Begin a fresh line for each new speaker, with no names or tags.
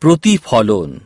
প্রতিফলন।